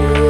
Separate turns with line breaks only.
you.